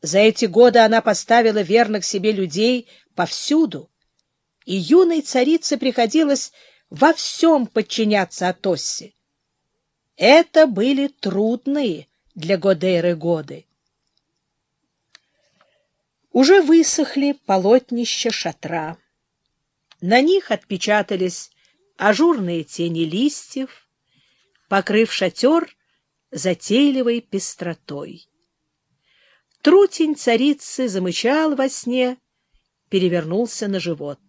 За эти годы она поставила верных себе людей повсюду, и юной царице приходилось во всем подчиняться Атоссе. Это были трудные для Годейры годы. Уже высохли полотнища шатра. На них отпечатались ажурные тени листьев, покрыв шатер затейливой пестротой. Трутень царицы замычал во сне, перевернулся на живот.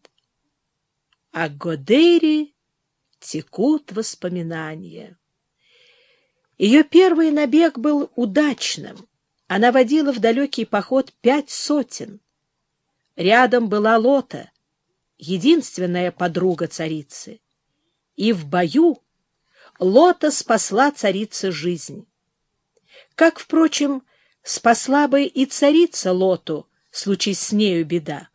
А Годери текут воспоминания. Ее первый набег был удачным. Она водила в далекий поход пять сотен. Рядом была Лота, единственная подруга царицы. И в бою Лота спасла царице жизнь. Как, впрочем, спасла бы и царица Лоту, случись с нею беда.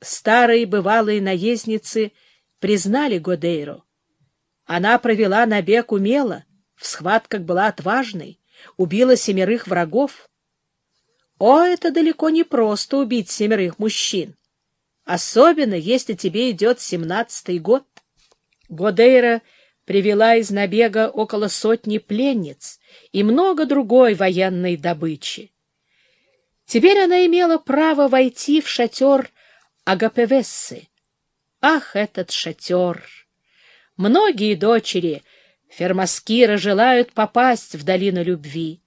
Старые бывалые наездницы признали Годейру. Она провела набег умело, в схватках была отважной убила семерых врагов. О, это далеко не просто убить семерых мужчин, особенно если тебе идет семнадцатый год. Годейра привела из набега около сотни пленниц и много другой военной добычи. Теперь она имела право войти в шатер Агапевессы. Ах, этот шатер! Многие дочери Фермаскира желают попасть в долину любви.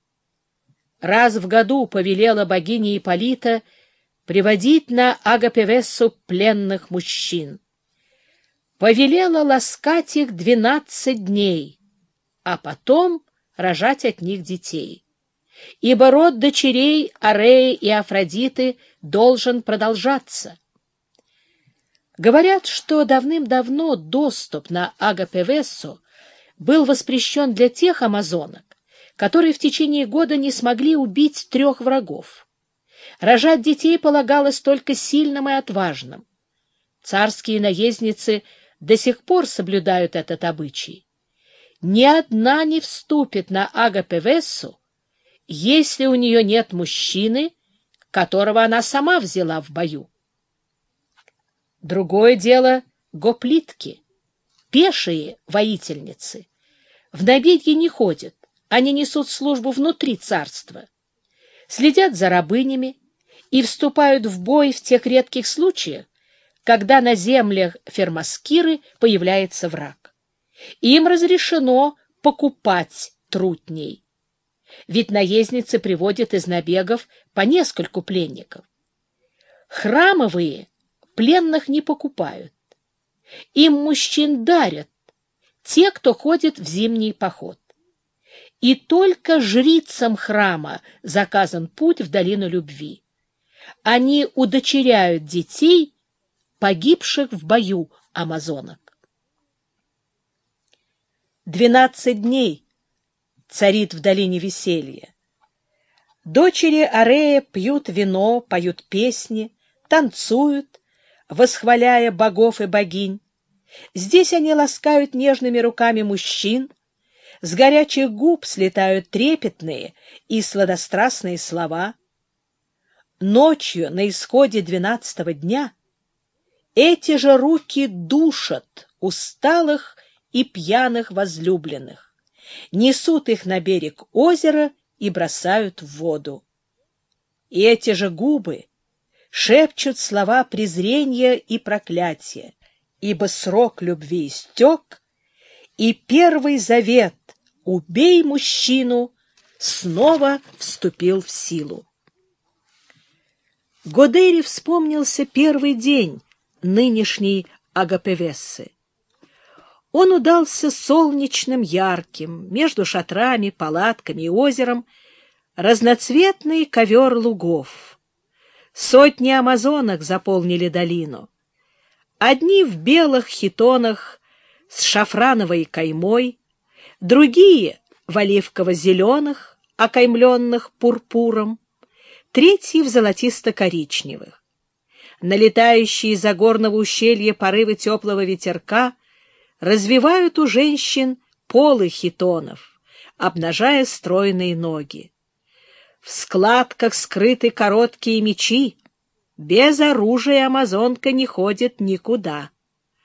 Раз в году повелела богиня Ипполита приводить на Агапевессу пленных мужчин. Повелела ласкать их двенадцать дней, а потом рожать от них детей. Ибо род дочерей Ареи и Афродиты должен продолжаться. Говорят, что давным-давно доступ на Агапевессу был воспрещен для тех амазонок, которые в течение года не смогли убить трех врагов. Рожать детей полагалось только сильным и отважным. Царские наездницы до сих пор соблюдают этот обычай. Ни одна не вступит на Агапевессу, если у нее нет мужчины, которого она сама взяла в бою. Другое дело — гоплитки пешие воительницы. В набеги не ходят, они несут службу внутри царства, следят за рабынями и вступают в бой в тех редких случаях, когда на землях Фермаскиры появляется враг. Им разрешено покупать трутней. Ведь наездницы приводят из набегов по нескольку пленников. Храмовые пленных не покупают. Им мужчин дарят те, кто ходит в зимний поход. И только жрицам храма заказан путь в долину любви. Они удочеряют детей, погибших в бою амазонок. Двенадцать дней царит в долине веселье. Дочери Арея пьют вино, поют песни, танцуют, восхваляя богов и богинь. Здесь они ласкают нежными руками мужчин, с горячих губ слетают трепетные и сладострастные слова. Ночью, на исходе двенадцатого дня, эти же руки душат усталых и пьяных возлюбленных, несут их на берег озера и бросают в воду. И эти же губы шепчут слова презрения и проклятия, ибо срок любви истек, и первый завет «убей мужчину» снова вступил в силу. Годери вспомнился первый день нынешней Агапевессы. Он удался солнечным, ярким, между шатрами, палатками и озером, разноцветный ковер лугов — Сотни амазонок заполнили долину. Одни в белых хитонах с шафрановой каймой, другие в оливково-зеленых, окаймленных пурпуром, третьи в золотисто-коричневых. Налетающие из-за горного ущелья порывы теплого ветерка развивают у женщин полы хитонов, обнажая стройные ноги. В складках скрыты короткие мечи. Без оружия амазонка не ходит никуда.